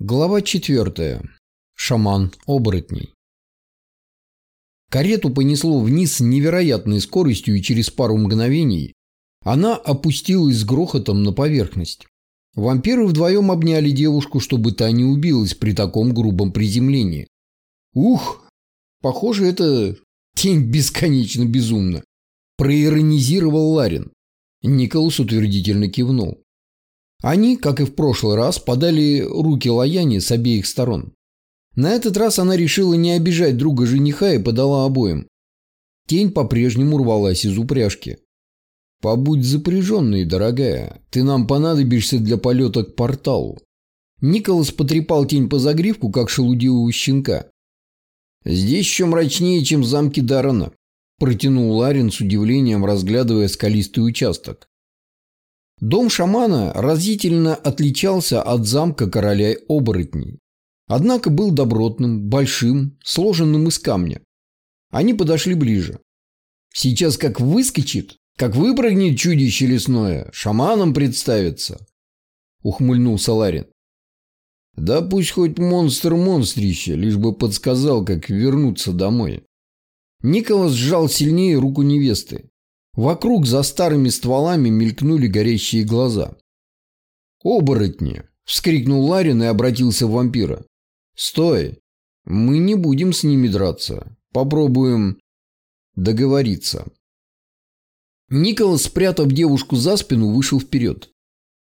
Глава четвертая. Шаман оборотней. Карету понесло вниз с невероятной скоростью, и через пару мгновений она опустилась с грохотом на поверхность. Вампиры вдвоем обняли девушку, чтобы та не убилась при таком грубом приземлении. Ух, похоже, это тень бесконечно безумна. Проиронизировал Ларин. Николас утвердительно кивнул. Они, как и в прошлый раз, подали руки Лаяне с обеих сторон. На этот раз она решила не обижать друга жениха и подала обоим. Тень по-прежнему рвалась из упряжки. «Побудь запряженной, дорогая. Ты нам понадобишься для полета к порталу». Николас потрепал тень по загривку, как шелудивого щенка. «Здесь еще мрачнее, чем в замке Дарана», – протянул Ларин с удивлением, разглядывая скалистый участок. Дом шамана разительно отличался от замка короля оборотней. Однако был добротным, большим, сложенным из камня. Они подошли ближе. Сейчас как выскочит, как выпрыгнет чудище лесное, шаманом представится. Ухмыльнулся Ларин. Да пусть хоть монстр-монстрище, лишь бы подсказал, как вернуться домой. Николас сжал сильнее руку невесты. Вокруг за старыми стволами мелькнули горящие глаза. «Оборотни!» – вскрикнул Ларин и обратился в вампира. «Стой! Мы не будем с ними драться. Попробуем договориться». Николас, спрятав девушку за спину, вышел вперед.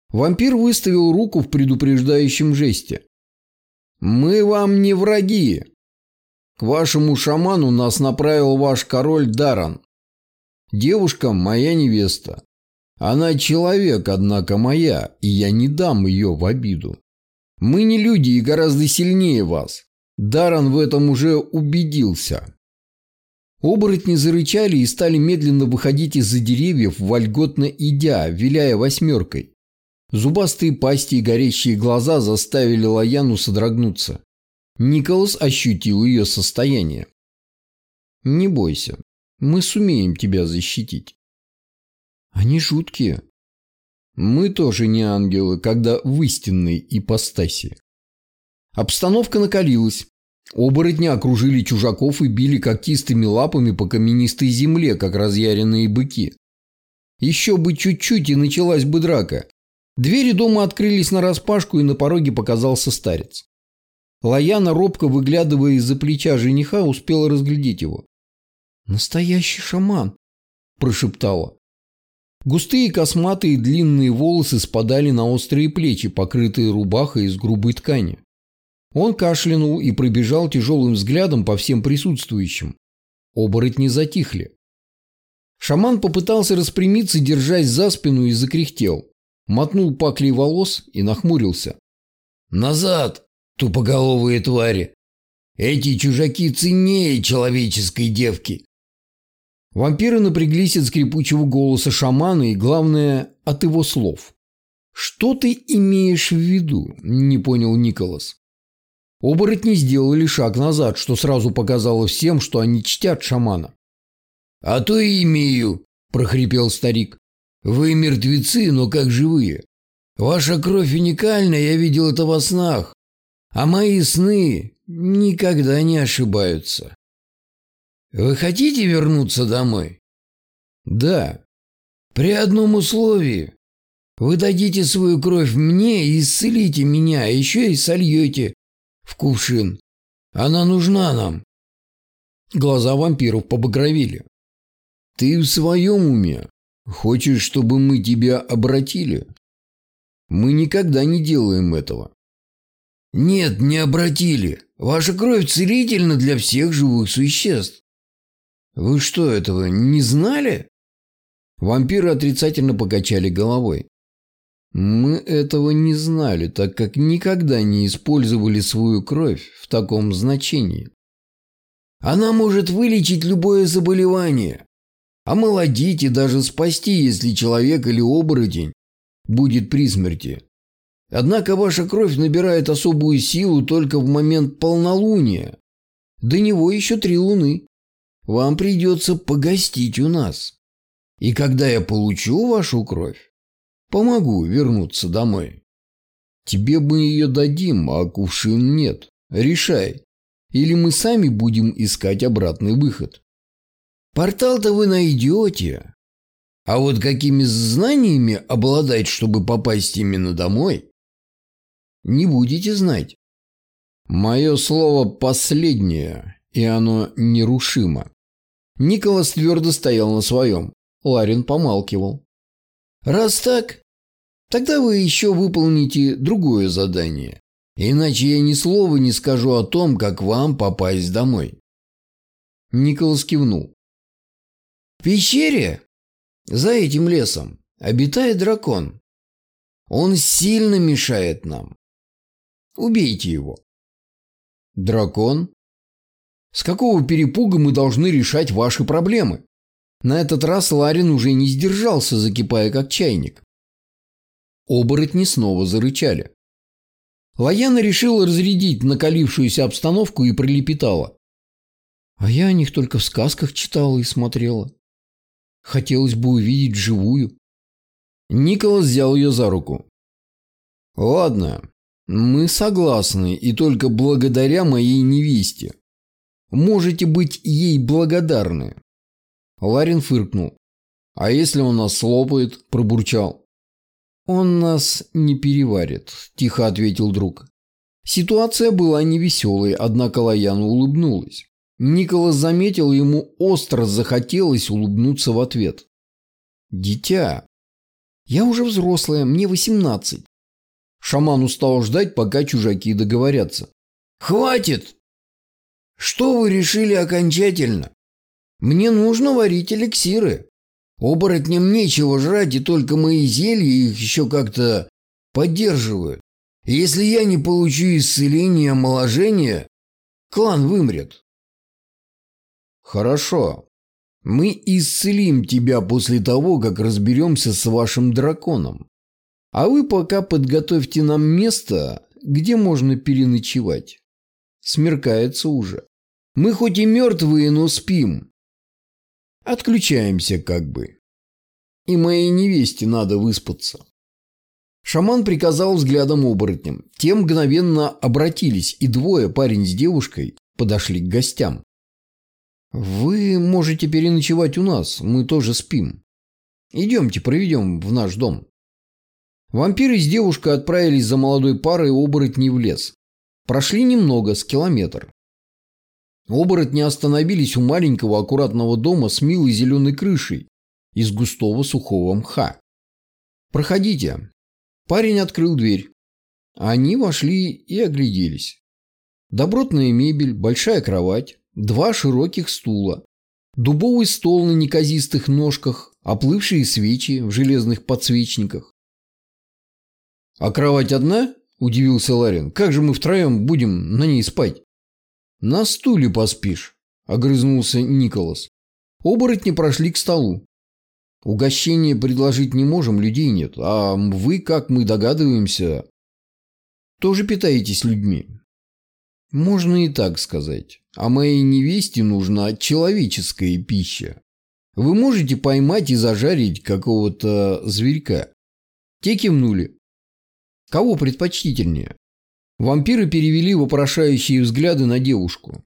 Вампир выставил руку в предупреждающем жесте. «Мы вам не враги. К вашему шаману нас направил ваш король Даран. Девушка моя невеста. Она человек, однако моя, и я не дам ее в обиду. Мы не люди и гораздо сильнее вас. Даран в этом уже убедился. Оборотни зарычали и стали медленно выходить из-за деревьев, вольготно идя, виляя восьмеркой. Зубастые пасти и горящие глаза заставили Лаяну содрогнуться. Николас ощутил ее состояние. «Не бойся, мы сумеем тебя защитить. Они жуткие. Мы тоже не ангелы, когда в истинной ипостаси. Обстановка накалилась. Оборотни окружили чужаков и били когтистыми лапами по каменистой земле, как разъяренные быки. Еще бы чуть-чуть и началась бы драка. Двери дома открылись нараспашку, и на пороге показался старец. Лаяна, робко выглядывая из-за плеча жениха, успела разглядеть его. «Настоящий шаман!» – прошептала. Густые косматые длинные волосы спадали на острые плечи, покрытые рубахой из грубой ткани. Он кашлянул и пробежал тяжелым взглядом по всем присутствующим. Оборотни затихли. Шаман попытался распрямиться, держась за спину, и закряхтел. Мотнул паклей волос и нахмурился. «Назад, тупоголовые твари! Эти чужаки ценнее человеческой девки!» Вампиры напряглись от скрипучего голоса шамана и, главное, от его слов. «Что ты имеешь в виду?» – не понял Николас. Оборотни сделали шаг назад, что сразу показало всем, что они чтят шамана. «А то и имею», – прохрипел старик. «Вы мертвецы, но как живые. Ваша кровь уникальна, я видел это во снах. А мои сны никогда не ошибаются». Вы хотите вернуться домой? Да. При одном условии. Вы дадите свою кровь мне и исцелите меня, а еще и сольете в кувшин. Она нужна нам. Глаза вампиров побагровели. Ты в своем уме? Хочешь, чтобы мы тебя обратили? Мы никогда не делаем этого. Нет, не обратили. Ваша кровь целительна для всех живых существ. «Вы что, этого не знали?» Вампиры отрицательно покачали головой. «Мы этого не знали, так как никогда не использовали свою кровь в таком значении. Она может вылечить любое заболевание, омолодить и даже спасти, если человек или оборотень будет при смерти. Однако ваша кровь набирает особую силу только в момент полнолуния. До него еще три луны вам придется погостить у нас. И когда я получу вашу кровь, помогу вернуться домой. Тебе мы ее дадим, а кувшин нет. Решай. Или мы сами будем искать обратный выход. Портал-то вы найдете. А вот какими знаниями обладать, чтобы попасть именно домой, не будете знать. Мое слово последнее, и оно нерушимо. Николас твердо стоял на своем. Ларин помалкивал. Раз так, тогда вы еще выполните другое задание. Иначе я ни слова не скажу о том, как вам попасть домой. Николас кивнул. В пещере, за этим лесом, обитает дракон. Он сильно мешает нам. Убейте его. Дракон? С какого перепуга мы должны решать ваши проблемы? На этот раз Ларин уже не сдержался, закипая как чайник. Оборотни снова зарычали. Лаяна решила разрядить накалившуюся обстановку и пролепетала. А я о них только в сказках читала и смотрела. Хотелось бы увидеть живую. Николас взял ее за руку. «Ладно, мы согласны, и только благодаря моей невесте. Можете быть ей благодарны». Ларин фыркнул. «А если он нас слопает?» – пробурчал. «Он нас не переварит», – тихо ответил друг. Ситуация была невеселой, однако Лаяна улыбнулась. Николас заметил, ему остро захотелось улыбнуться в ответ. «Дитя, я уже взрослая, мне восемнадцать». Шаман устал ждать, пока чужаки договорятся. «Хватит! Что вы решили окончательно? Мне нужно варить эликсиры. Оборотням нечего жрать, и только мои зелья их еще как-то поддерживают. Если я не получу исцеление и омоложение, клан вымрет. Хорошо. Мы исцелим тебя после того, как разберемся с вашим драконом. А вы пока подготовьте нам место, где можно переночевать. Смеркается уже. Мы хоть и мертвые, но спим. Отключаемся как бы. И моей невесте надо выспаться. Шаман приказал взглядом оборотням. Те мгновенно обратились, и двое, парень с девушкой, подошли к гостям. «Вы можете переночевать у нас, мы тоже спим. Идемте, проведем в наш дом». Вампиры с девушкой отправились за молодой парой оборотней в лес. Прошли немного, с километр. Оборотни остановились у маленького аккуратного дома с милой зеленой крышей из густого сухого мха. «Проходите». Парень открыл дверь. Они вошли и огляделись. Добротная мебель, большая кровать, два широких стула, дубовый стол на неказистых ножках, оплывшие свечи в железных подсвечниках. «А кровать одна?» – удивился Ларин. «Как же мы втроем будем на ней спать?» «На стуле поспишь», – огрызнулся Николас. Оборотни прошли к столу. «Угощение предложить не можем, людей нет. А вы, как мы догадываемся, тоже питаетесь людьми». «Можно и так сказать. А моей невесте нужна человеческая пища. Вы можете поймать и зажарить какого-то зверька?» Те кивнули. Кого предпочтительнее? Вампиры перевели вопрошающие взгляды на девушку.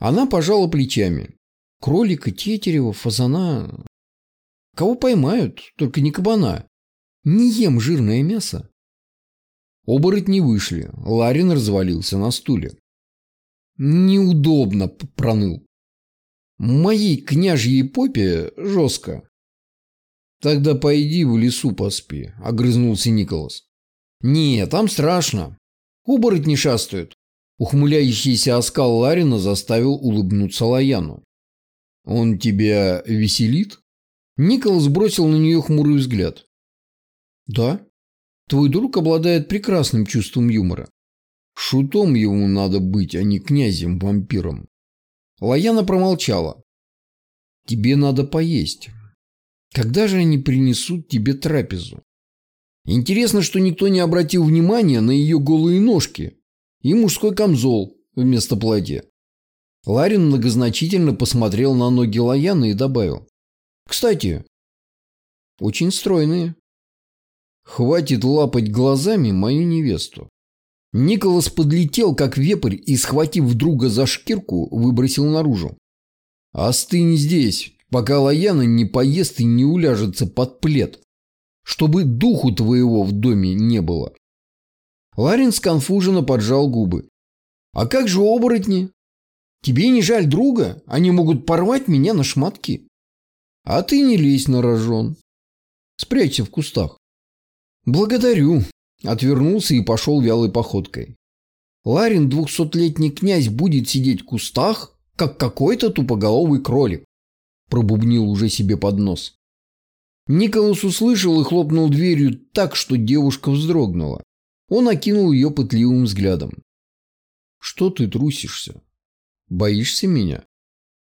Она пожала плечами. Кролика, тетерева, фазана... Кого поймают, только не кабана. Не ем жирное мясо. Оборотни вышли. Ларин развалился на стуле. Неудобно, проныл. Моей княжьей попе жестко. Тогда пойди в лесу поспи, огрызнулся Николас. «Не, там страшно. Оборотни шастают». Ухмыляющийся оскал Ларина заставил улыбнуться Лаяну. «Он тебя веселит?» Николас бросил на нее хмурый взгляд. «Да. Твой друг обладает прекрасным чувством юмора. Шутом ему надо быть, а не князем-вампиром». Лаяна промолчала. «Тебе надо поесть. Когда же они принесут тебе трапезу?» Интересно, что никто не обратил внимания на ее голые ножки и мужской камзол вместо платья. Ларин многозначительно посмотрел на ноги Лаяны и добавил. «Кстати, очень стройные». Хватит лапать глазами мою невесту. Николас подлетел, как вепрь, и, схватив друга за шкирку, выбросил наружу. «Остынь здесь, пока Лаяна не поест и не уляжется под плед, чтобы духу твоего в доме не было». Ларин сконфуженно поджал губы. «А как же оборотни? Тебе не жаль друга? Они могут порвать меня на шматки. А ты не лезь на рожон. Спрячься в кустах». «Благодарю», Отвернулся и пошел вялой походкой. Ларин, двухсотлетний князь, будет сидеть в кустах, как какой-то тупоголовый кролик. Пробубнил уже себе под нос. Николас услышал и хлопнул дверью так, что девушка вздрогнула. Он окинул ее пытливым взглядом. «Что ты трусишься? Боишься меня?»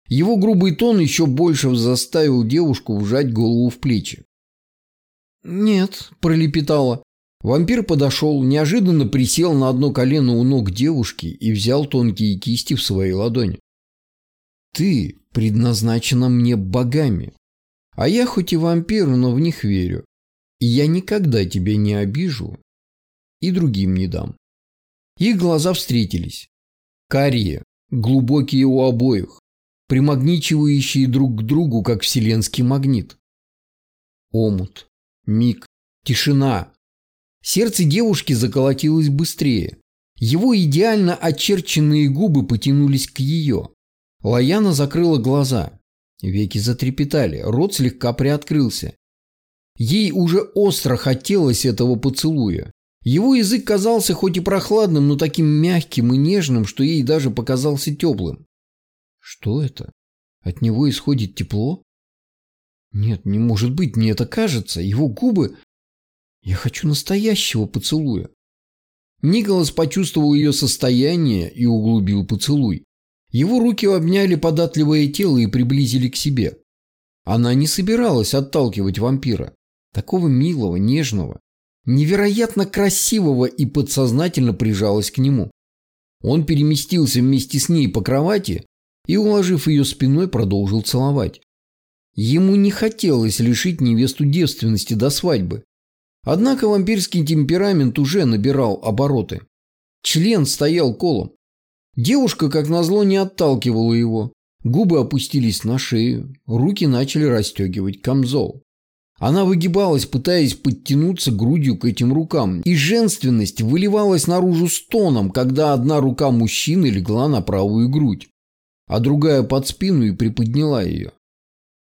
Его грубый тон еще больше заставил девушку вжать голову в плечи. «Нет», – пролепетала. Вампир подошел, неожиданно присел на одно колено у ног девушки и взял тонкие кисти в свои ладони. «Ты предназначена мне богами, а я хоть и вампир, но в них верю, и я никогда тебя не обижу и другим не дам». Их глаза встретились. Карие, глубокие у обоих, примагничивающие друг к другу, как вселенский магнит. Омут, миг, тишина, Сердце девушки заколотилось быстрее. Его идеально очерченные губы потянулись к ее. Лаяна закрыла глаза. Веки затрепетали, рот слегка приоткрылся. Ей уже остро хотелось этого поцелуя. Его язык казался хоть и прохладным, но таким мягким и нежным, что ей даже показался теплым. Что это? От него исходит тепло? Нет, не может быть, мне это кажется. Его губы я хочу настоящего поцелуя. Николас почувствовал ее состояние и углубил поцелуй. Его руки обняли податливое тело и приблизили к себе. Она не собиралась отталкивать вампира. Такого милого, нежного, невероятно красивого и подсознательно прижалась к нему. Он переместился вместе с ней по кровати и, уложив ее спиной, продолжил целовать. Ему не хотелось лишить невесту девственности до свадьбы, Однако вампирский темперамент уже набирал обороты. Член стоял колом. Девушка, как назло, не отталкивала его. Губы опустились на шею, руки начали расстегивать камзол. Она выгибалась, пытаясь подтянуться грудью к этим рукам, и женственность выливалась наружу стоном, когда одна рука мужчины легла на правую грудь, а другая под спину и приподняла ее.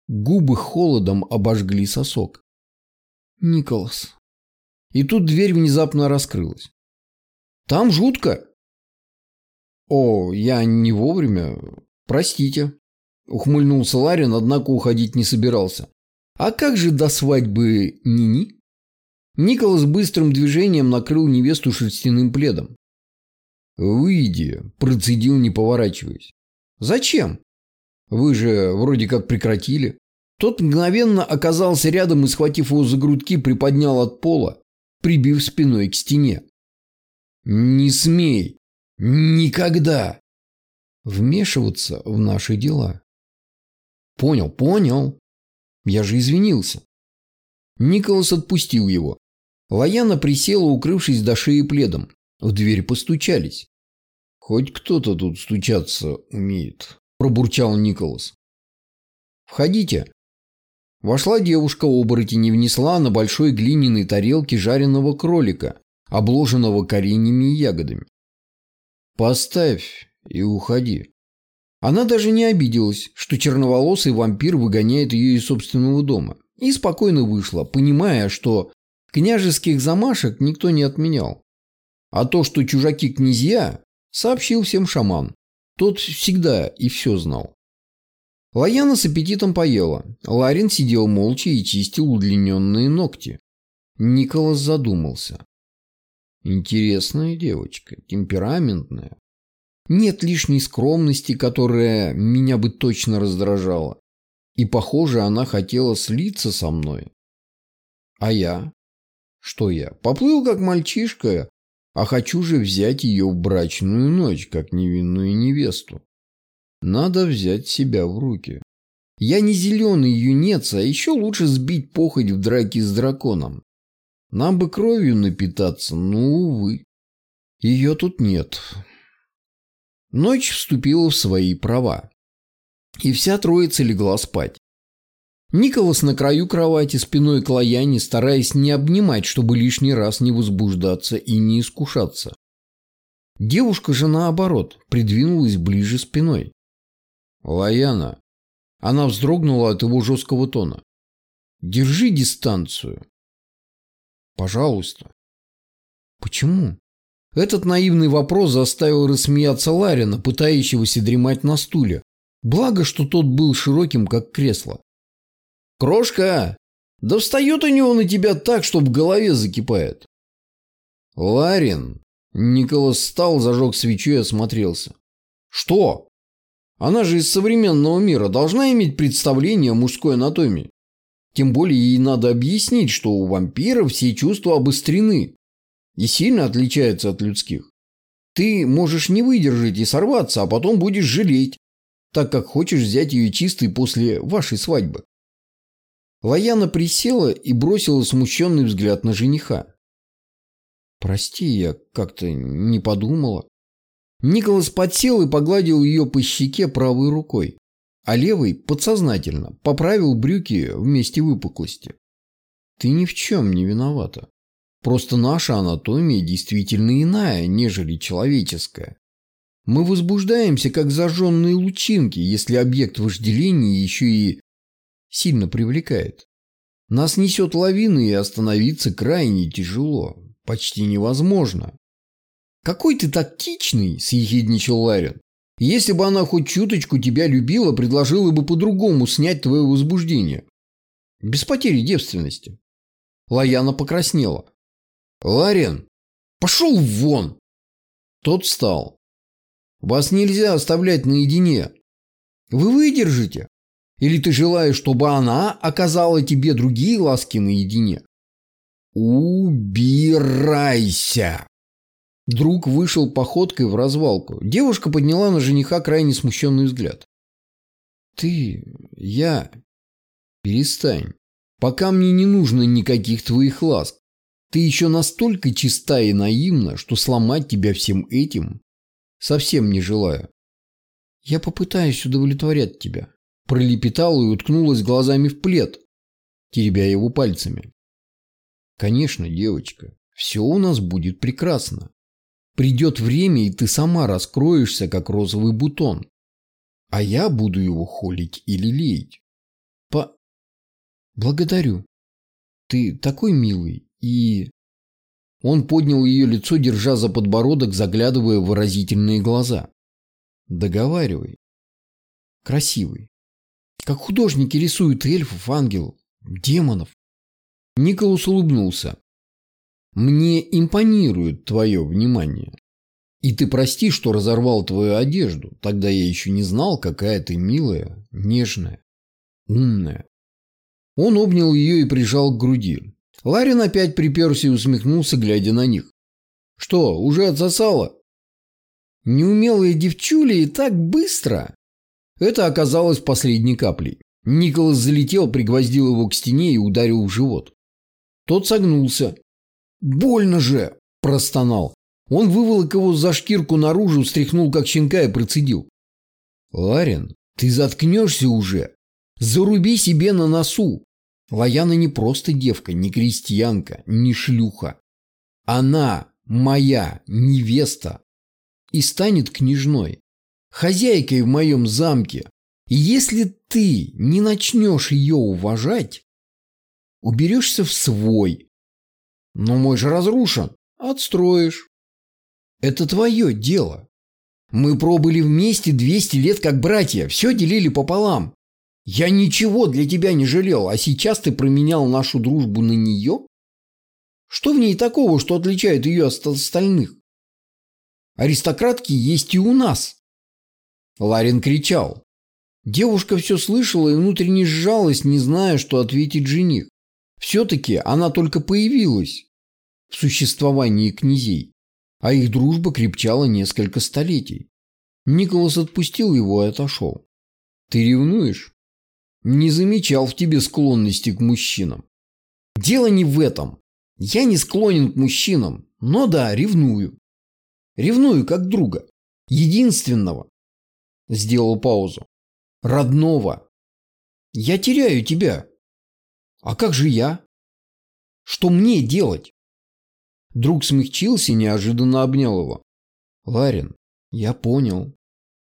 Губы холодом обожгли сосок. «Николас», и тут дверь внезапно раскрылась. «Там жутко!» «О, я не вовремя. Простите», — ухмыльнулся Ларин, однако уходить не собирался. «А как же до свадьбы Нини?» Николас быстрым движением накрыл невесту шерстяным пледом. «Выйди», – процедил, не поворачиваясь. «Зачем? Вы же вроде как прекратили». Тот мгновенно оказался рядом и, схватив его за грудки, приподнял от пола, прибив спиной к стене. «Не смей! Никогда!» вмешиваться в наши дела. Понял, понял. Я же извинился. Николас отпустил его. Лаяна присела, укрывшись до шеи пледом. В дверь постучались. Хоть кто-то тут стучаться умеет, пробурчал Николас. Входите. Вошла девушка-оборотень и внесла на большой глиняной тарелке жареного кролика, обложенного кореньями и ягодами. «Поставь и уходи». Она даже не обиделась, что черноволосый вампир выгоняет ее из собственного дома, и спокойно вышла, понимая, что княжеских замашек никто не отменял. А то, что чужаки-князья, сообщил всем шаман. Тот всегда и все знал. Лаяна с аппетитом поела. Ларин сидел молча и чистил удлиненные ногти. Николас задумался. Интересная девочка, темпераментная. Нет лишней скромности, которая меня бы точно раздражала. И, похоже, она хотела слиться со мной. А я? Что я? Поплыл как мальчишка, а хочу же взять ее в брачную ночь, как невинную невесту. Надо взять себя в руки. Я не зеленый юнец, а еще лучше сбить похоть в драке с драконом. Нам бы кровью напитаться, но, увы. Ее тут нет. Ночь вступила в свои права. И вся троица легла спать. Николас на краю кровати спиной к Лаяне, стараясь не обнимать, чтобы лишний раз не возбуждаться и не искушаться. Девушка же, наоборот, придвинулась ближе спиной. «Лаяна!» Она вздрогнула от его жесткого тона. «Держи дистанцию!» «Пожалуйста!» «Почему?» Этот наивный вопрос заставил рассмеяться Ларина, пытающегося дремать на стуле. Благо, что тот был широким, как кресло. «Крошка! Да встает у него на тебя так, что в голове закипает!» «Ларин!» Николас встал, зажег свечу и осмотрелся. «Что? Она же из современного мира должна иметь представление о мужской анатомии. Тем более ей надо объяснить, что у вампира все чувства обострены и сильно отличаются от людских. Ты можешь не выдержать и сорваться, а потом будешь жалеть, так как хочешь взять ее чистой после вашей свадьбы. Лаяна присела и бросила смущенный взгляд на жениха. «Прости, я как-то не подумала». Николас подсел и погладил ее по щеке правой рукой, а левой подсознательно поправил брюки вместе выпуклости. «Ты ни в чем не виновата. Просто наша анатомия действительно иная, нежели человеческая. Мы возбуждаемся, как зажженные лучинки, если объект вожделения еще и сильно привлекает. Нас несет лавина, и остановиться крайне тяжело почти невозможно. «Какой ты тактичный!» – съехидничал Ларин. «Если бы она хоть чуточку тебя любила, предложила бы по-другому снять твое возбуждение. Без потери девственности». Лаяна покраснела. «Ларин, пошел вон!» Тот встал. «Вас нельзя оставлять наедине. Вы выдержите? Или ты желаешь, чтобы она оказала тебе другие ласки наедине?» «Убирайся!» Друг вышел походкой в развалку. Девушка подняла на жениха крайне смущенный взгляд. «Ты... я...» «Перестань. Пока мне не нужно никаких твоих ласк. Ты еще настолько чиста и наивна, что сломать тебя всем этим совсем не желаю. Я попытаюсь удовлетворять тебя». Пролепетала и уткнулась глазами в плед, теребя его пальцами. Конечно, девочка, все у нас будет прекрасно. Придет время, и ты сама раскроешься, как розовый бутон. А я буду его холить или лелеять. По... Благодарю. Ты такой милый и... Он поднял ее лицо, держа за подбородок, заглядывая в выразительные глаза. Договаривай. Красивый. Как художники рисуют эльфов, ангелов, демонов. Николас улыбнулся. «Мне импонирует твое внимание. И ты прости, что разорвал твою одежду. Тогда я еще не знал, какая ты милая, нежная, умная». Он обнял ее и прижал к груди. Ларин опять приперся и усмехнулся, глядя на них. «Что, уже отсосала?» «Неумелые девчули и так быстро!» Это оказалось последней каплей. Николас залетел, пригвоздил его к стене и ударил в живот. Тот согнулся. «Больно же!» – простонал. Он выволок его за шкирку наружу, встряхнул как щенка и процедил. «Ларин, ты заткнешься уже? Заруби себе на носу!» Лаяна не просто девка, не крестьянка, не шлюха. Она моя невеста и станет княжной, хозяйкой в моем замке. И если ты не начнешь ее уважать, уберешься в свой. Но мой же разрушен. Отстроишь. Это твое дело. Мы пробыли вместе 200 лет как братья, все делили пополам. Я ничего для тебя не жалел, а сейчас ты променял нашу дружбу на нее? Что в ней такого, что отличает ее от остальных? Аристократки есть и у нас. Ларин кричал. Девушка все слышала и внутренне сжалась, не зная, что ответить жених. Все-таки она только появилась в существовании князей, а их дружба крепчала несколько столетий. Николас отпустил его и отошел. «Ты ревнуешь?» «Не замечал в тебе склонности к мужчинам». «Дело не в этом. Я не склонен к мужчинам, но да, ревную. Ревную как друга. Единственного. Сделал паузу. Родного. Я теряю тебя. А как же я? Что мне делать? Друг смягчился и неожиданно обнял его. Ларин, я понял.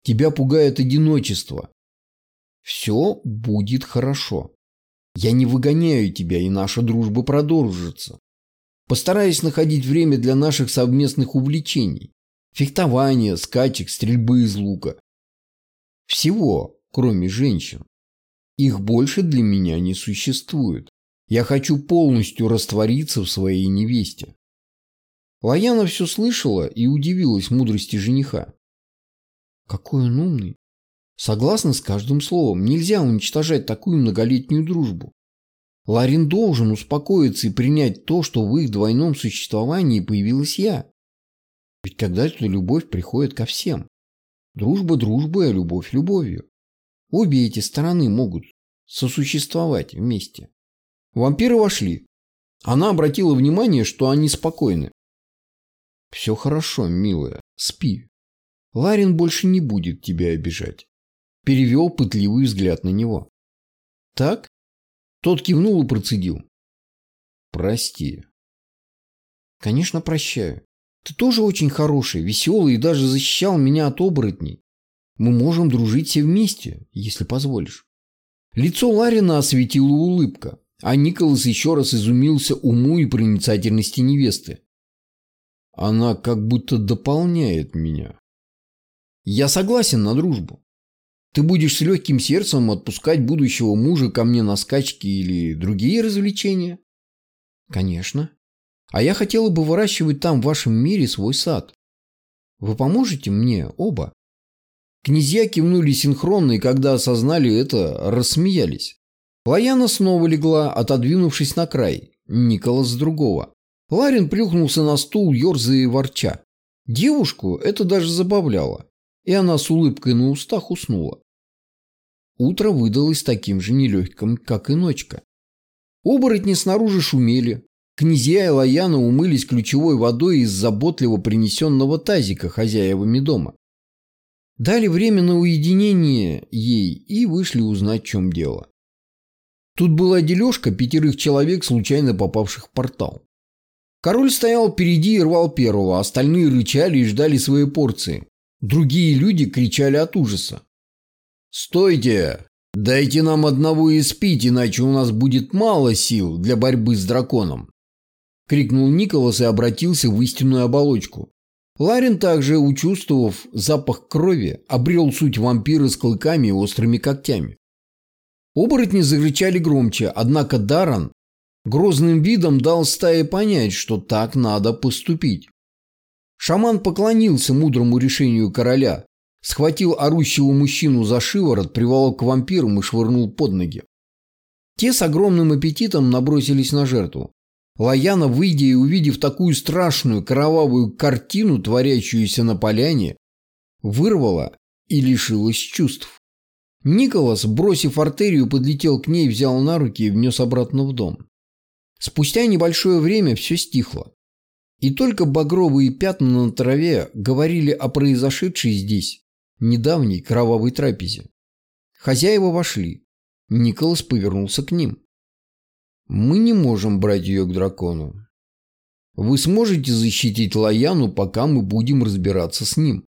Тебя пугает одиночество. Все будет хорошо. Я не выгоняю тебя, и наша дружба продолжится. Постараюсь находить время для наших совместных увлечений. Фехтования, скачек, стрельбы из лука. Всего, кроме женщин. Их больше для меня не существует. Я хочу полностью раствориться в своей невесте. Лаяна все слышала и удивилась мудрости жениха. Какой он умный. Согласна с каждым словом. Нельзя уничтожать такую многолетнюю дружбу. Ларин должен успокоиться и принять то, что в их двойном существовании появилась я. Ведь когда-то любовь приходит ко всем. Дружба дружбой, а любовь любовью. Обе эти стороны могут сосуществовать вместе. Вампиры вошли. Она обратила внимание, что они спокойны. «Все хорошо, милая, спи. Ларин больше не будет тебя обижать перевел пытливый взгляд на него. «Так?» Тот кивнул и процедил. «Прости». «Конечно, прощаю. Ты тоже очень хороший, веселый и даже защищал меня от оборотней. Мы можем дружить все вместе, если позволишь». Лицо Ларина осветила улыбка, а Николас еще раз изумился уму и проницательности невесты. Она как будто дополняет меня. Я согласен на дружбу. Ты будешь с легким сердцем отпускать будущего мужа ко мне на скачки или другие развлечения? Конечно. А я хотела бы выращивать там в вашем мире свой сад. Вы поможете мне оба? Князья кивнули синхронно и когда осознали это, рассмеялись. Лаяна снова легла, отодвинувшись на край. Николас с другого. Ларин плюхнулся на стул, ерзая и ворча. Девушку это даже забавляло, и она с улыбкой на устах уснула. Утро выдалось таким же нелегким, как и ночка. Оборотни снаружи шумели. Князья и Лаяна умылись ключевой водой из заботливо принесенного тазика хозяевами дома. Дали время на уединение ей и вышли узнать, в чем дело. Тут была дележка пятерых человек, случайно попавших в портал. Король стоял впереди и рвал первого, остальные рычали и ждали своей порции. Другие люди кричали от ужаса. «Стойте! Дайте нам одного испить, иначе у нас будет мало сил для борьбы с драконом!» Крикнул Николас и обратился в истинную оболочку. Ларин также, учувствовав запах крови, обрел суть вампира с клыками и острыми когтями. Оборотни закричали громче, однако Даран грозным видом дал стае понять, что так надо поступить. Шаман поклонился мудрому решению короля, схватил орущего мужчину за шиворот, приволок к вампирам и швырнул под ноги. Те с огромным аппетитом набросились на жертву. Лаяна, выйдя и увидев такую страшную кровавую картину, творящуюся на поляне, вырвала и лишилась чувств. Николас, бросив артерию, подлетел к ней, взял на руки и внес обратно в дом. Спустя небольшое время все стихло. И только багровые пятна на траве говорили о произошедшей здесь недавней кровавой трапезе. Хозяева вошли. Николас повернулся к ним. «Мы не можем брать ее к дракону. Вы сможете защитить Лаяну, пока мы будем разбираться с ним.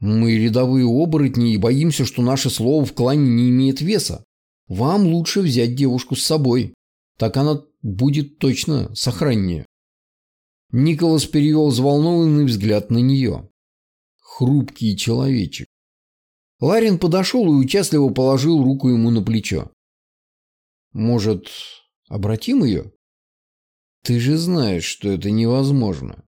Мы рядовые оборотни и боимся, что наше слово в клане не имеет веса. Вам лучше взять девушку с собой. Так она будет точно сохраннее». Николас перевел взволнованный взгляд на нее хрупкий человечек. Ларин подошел и участливо положил руку ему на плечо. «Может, обратим ее?» «Ты же знаешь, что это невозможно.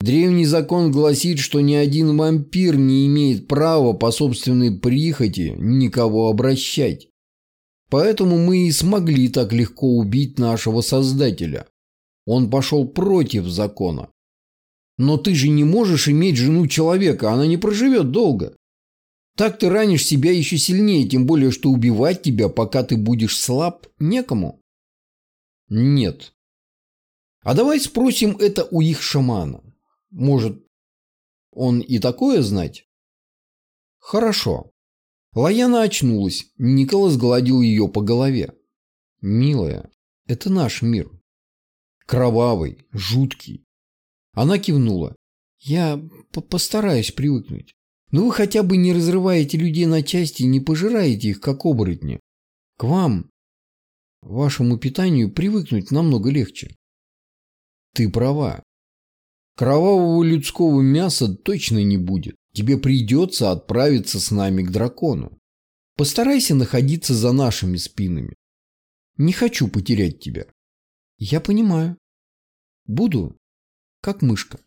Древний закон гласит, что ни один вампир не имеет права по собственной прихоти никого обращать. Поэтому мы и смогли так легко убить нашего Создателя. Он пошел против закона. Но ты же не можешь иметь жену человека, она не проживет долго. Так ты ранишь себя еще сильнее, тем более, что убивать тебя, пока ты будешь слаб, некому. Нет. А давай спросим это у их шамана. Может, он и такое знать? Хорошо. Лаяна очнулась. Николас гладил ее по голове. Милая, это наш мир. Кровавый, жуткий. Она кивнула. Я постараюсь привыкнуть. Но вы хотя бы не разрываете людей на части и не пожираете их, как оборотни. К вам, вашему питанию, привыкнуть намного легче. Ты права. Кровавого людского мяса точно не будет. Тебе придется отправиться с нами к дракону. Постарайся находиться за нашими спинами. Не хочу потерять тебя. Я понимаю. Буду, как мышка.